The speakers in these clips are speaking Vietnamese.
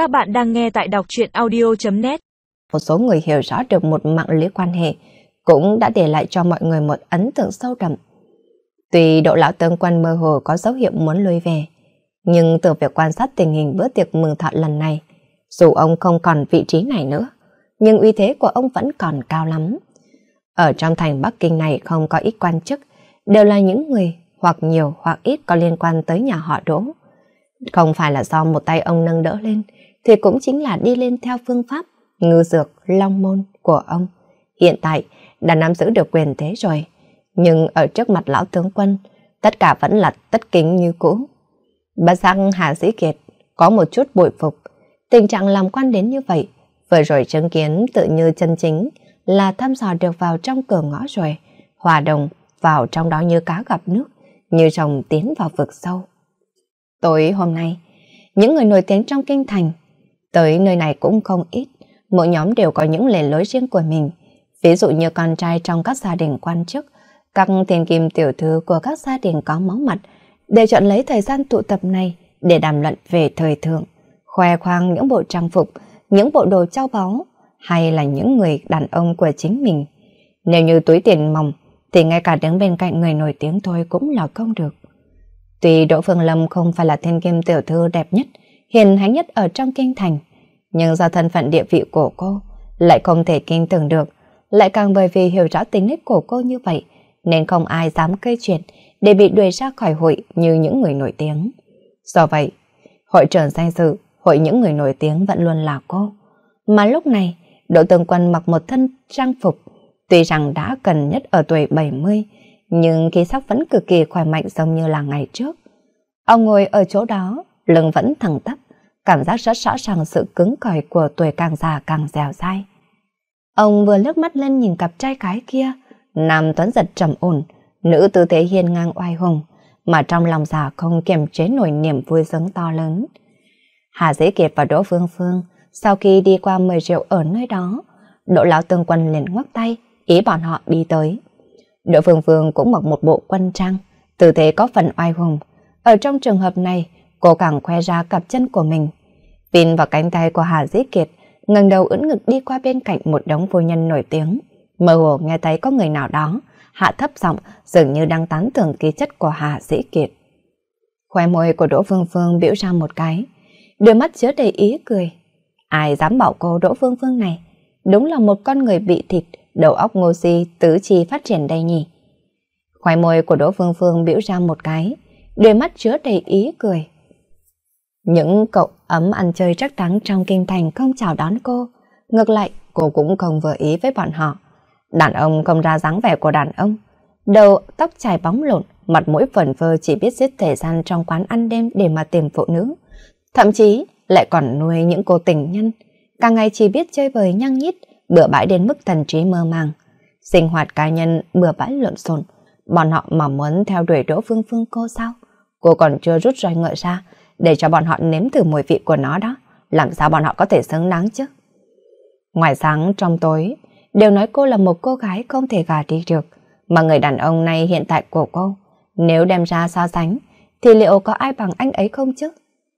Các bạn đang nghe tại đọc truyện audio.net Một số người hiểu rõ được một mạng lưới quan hệ cũng đã để lại cho mọi người một ấn tượng sâu đậm. Tuy độ lão tướng quân mơ hồ có dấu hiệu muốn lui về, nhưng từ việc quan sát tình hình bữa tiệc mừng thọ lần này, dù ông không còn vị trí này nữa, nhưng uy thế của ông vẫn còn cao lắm. Ở trong thành Bắc Kinh này không có ít quan chức, đều là những người hoặc nhiều hoặc ít có liên quan tới nhà họ Đỗ. Không phải là do một tay ông nâng đỡ lên, thì cũng chính là đi lên theo phương pháp ngư dược long môn của ông. Hiện tại đã nắm giữ được quyền thế rồi, nhưng ở trước mặt lão tướng quân, tất cả vẫn là tất kính như cũ. Bà Giang Hà sĩ Kiệt có một chút bội phục, tình trạng làm quan đến như vậy, vừa rồi chứng kiến tự như chân chính là thăm dò được vào trong cửa ngõ rồi, hòa đồng vào trong đó như cá gặp nước, như rồng tiến vào vực sâu. Tối hôm nay, những người nổi tiếng trong kinh thành tới nơi này cũng không ít, mỗi nhóm đều có những lề lối riêng của mình. Ví dụ như con trai trong các gia đình quan chức, các tiền kim tiểu thư của các gia đình có máu mặt, đều chọn lấy thời gian tụ tập này để đàm luận về thời thượng, khoe khoang những bộ trang phục, những bộ đồ trao báu, hay là những người đàn ông của chính mình. Nếu như túi tiền mỏng, thì ngay cả đứng bên cạnh người nổi tiếng thôi cũng là không được. Tuy Đỗ Phương Lâm không phải là thiên kim tiểu thư đẹp nhất, hiền hánh nhất ở trong kinh thành, nhưng do thân phận địa vị của cô lại không thể kinh tưởng được, lại càng bởi vì hiểu rõ tính nết của cô như vậy, nên không ai dám gây chuyện để bị đuổi ra khỏi hội như những người nổi tiếng. Do vậy, hội trưởng danh dự, hội những người nổi tiếng vẫn luôn là cô. Mà lúc này, Đỗ Tường Quân mặc một thân trang phục, tuy rằng đã cần nhất ở tuổi 70, nhưng khí sắc vẫn cực kỳ khỏe mạnh giống như là ngày trước. Ông ngồi ở chỗ đó, lưng vẫn thẳng tắp, cảm giác rất rõ ràng sự cứng cỏi của tuổi càng già càng dẻo dai. Ông vừa lướt mắt lên nhìn cặp trai cái kia, nam tuấn giật trầm ổn, nữ tư thế hiên ngang oai hùng, mà trong lòng già không kiềm chế nổi niềm vui sướng to lớn. Hà Dĩ Kiệt và Đỗ Phương Phương sau khi đi qua mời rượu ở nơi đó, Đỗ Lão Tương Quân liền ngoắc tay, ý bọn họ đi tới. Đỗ Phương Phương cũng mặc một bộ quân trang, tư thế có phần oai hùng. Ở trong trường hợp này, cô càng khoe ra cặp chân của mình. Pin vào cánh tay của Hà Dĩ Kiệt, ngẩng đầu ưỡn ngực đi qua bên cạnh một đống phu nhân nổi tiếng. Mơ hồ nghe thấy có người nào đó, hạ thấp giọng dường như đang tán thưởng khí chất của Hà Dĩ Kiệt. Khoe môi của Đỗ Phương Phương biểu ra một cái, đôi mắt chứa đầy ý cười. Ai dám bảo cô Đỗ Phương Phương này, đúng là một con người bị thịt, đầu óc ngô si, tứ chi phát triển đây nhỉ. Khoai môi của Đỗ Phương Phương biểu ra một cái, đôi mắt chứa đầy ý cười. Những cậu ấm ăn chơi trắc thắng trong kinh thành không chào đón cô. Ngược lại, cô cũng không vừa ý với bọn họ. Đàn ông không ra dáng vẻ của đàn ông. Đầu, tóc chải bóng lộn, mặt mũi phần vơ chỉ biết giết thời gian trong quán ăn đêm để mà tìm phụ nữ. Thậm chí lại còn nuôi những cô tình nhân, cả ngày chỉ biết chơi bời nhăng nhít, bừa bãi đến mức thần trí mơ màng. Sinh hoạt cá nhân bừa bãi lộn xộn, bọn họ mà muốn theo đuổi Đỗ Phương Phương cô sao? Cô còn chưa rút roi ngựa ra, để cho bọn họ nếm thử mùi vị của nó đó, làm sao bọn họ có thể xứng đáng chứ? Ngoài sáng trong tối, đều nói cô là một cô gái không thể gà đi được, mà người đàn ông này hiện tại của cô, nếu đem ra so sánh, thì liệu có ai bằng anh ấy không chứ?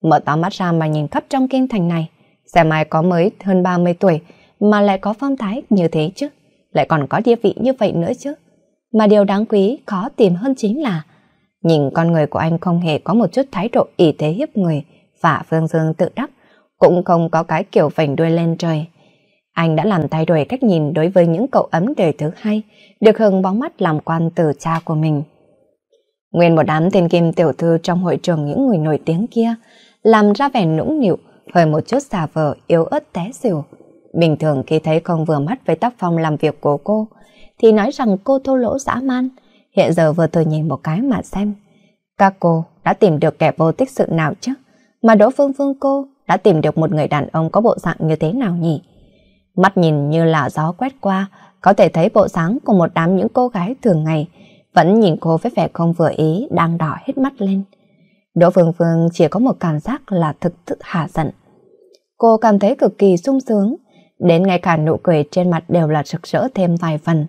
Mở to mắt ra mà nhìn khắp trong kinh thành này, xem ai có mới hơn 30 tuổi mà lại có phong thái như thế chứ, lại còn có địa vị như vậy nữa chứ. Mà điều đáng quý khó tìm hơn chính là nhìn con người của anh không hề có một chút thái độ y thế hiếp người và phương dương tự đắc, cũng không có cái kiểu vành đuôi lên trời. Anh đã làm thay đổi cách nhìn đối với những cậu ấm đời thứ hai, được hưởng bóng mắt làm quan từ cha của mình. Nguyên một đám tên kim tiểu thư trong hội trường những người nổi tiếng kia, làm ra vẻ nũng nịu, hơi một chút xà vờ, yếu ớt té xỉu. Bình thường khi thấy không vừa mắt với tác phong làm việc của cô, thì nói rằng cô thô lỗ dã man. Hiện giờ vừa tôi nhìn một cái mà xem. Các cô đã tìm được kẻ vô tích sự nào chứ? Mà Đỗ Phương Phương cô đã tìm được một người đàn ông có bộ dạng như thế nào nhỉ? Mắt nhìn như là gió quét qua, có thể thấy bộ dáng của một đám những cô gái thường ngày, vẫn nhìn cô với vẻ không vừa ý, đang đỏ hết mắt lên. Đỗ Phương Phương chỉ có một cảm giác là thực sự hạ giận. Cô cảm thấy cực kỳ sung sướng, đến ngay cả nụ cười trên mặt đều là rực rỡ thêm vài phần.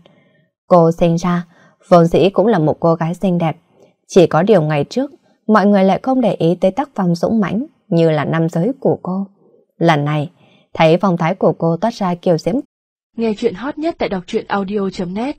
Cô sinh ra, vốn dĩ cũng là một cô gái xinh đẹp. Chỉ có điều ngày trước, mọi người lại không để ý tới tác phong dũng mãnh như là nam giới của cô. Lần này, thấy phong thái của cô toát ra kiều diễm. Nghe chuyện hot nhất tại đọc truyện audio.net